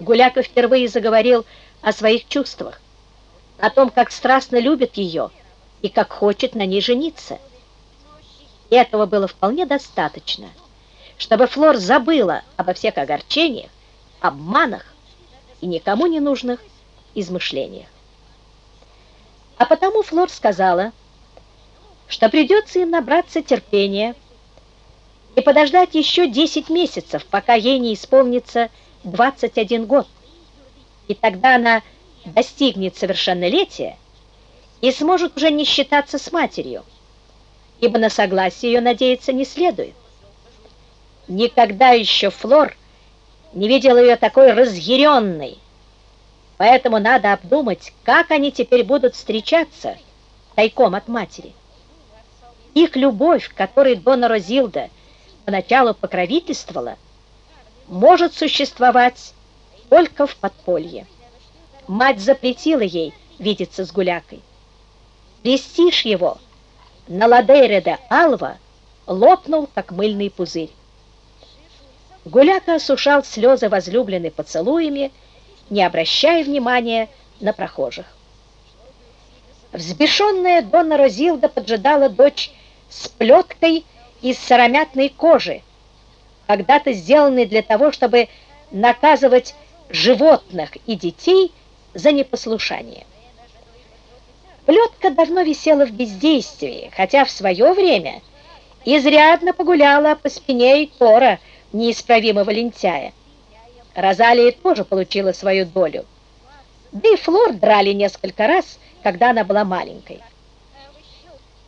Гуляка впервые заговорил о своих чувствах, о том, как страстно любит ее и как хочет на ней жениться. И этого было вполне достаточно, чтобы Флор забыла обо всех огорчениях, обманах и никому не нужных измышлениях. А потому Флор сказала, что придется им набраться терпения и подождать еще 10 месяцев, пока ей не исполнится 21 год. И тогда она достигнет совершеннолетия и сможет уже не считаться с матерью, ибо на согласие ее надеяться не следует. Никогда еще Флор не видела ее такой разъяренной, поэтому надо обдумать, как они теперь будут встречаться тайком от матери. Их любовь, которой Дона Розилда поначалу покровительствовала, может существовать только в подполье. Мать запретила ей видеться с гулякой. Престиж его на Ладейре де Алва лопнул, как мыльный пузырь. Гуляка осушал слезы возлюбленной поцелуями, не обращая внимания на прохожих. Взбешенная Донна Розилда поджидала дочь с плеткой из сыромятной кожи, когда-то сделанной для того, чтобы наказывать животных и детей за непослушание. Плетка давно висела в бездействии, хотя в свое время изрядно погуляла по спине и Тора, неисправимого лентяя. Розалия тоже получила свою долю. Да и Флор драли несколько раз, когда она была маленькой.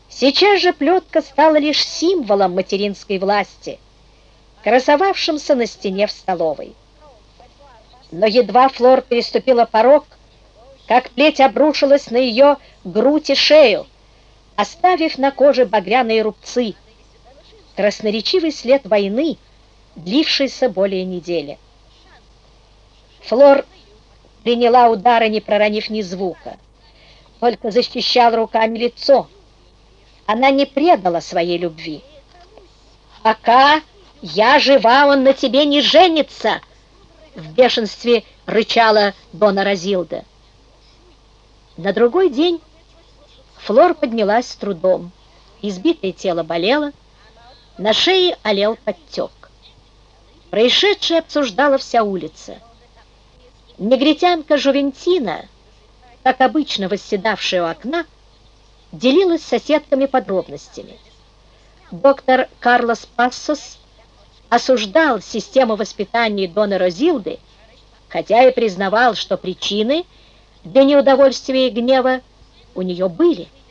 Сейчас же плетка стала лишь символом материнской власти, красовавшимся на стене в столовой. Но едва Флор переступила порог, как плеть обрушилась на ее грудь и шею, оставив на коже багряные рубцы, красноречивый след войны, длившийся более недели. Флор приняла удары, не проронив ни звука, только защищала руками лицо, она не предала своей любви. «Пока я жива, он на тебе не женится!» В бешенстве рычала Дона Розилда. На другой день Флор поднялась с трудом. Избитое тело болело, на шее олел подтек. Происшедшее обсуждала вся улица. Негритянка Жувентина, как обычно восседавшая у окна, делилась с соседками подробностями. Доктор Карлос Пассос осуждал систему воспитания Дона Розилды, хотя и признавал, что причины для неудовольствия и гнева у нее были –